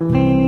Mm-hmm.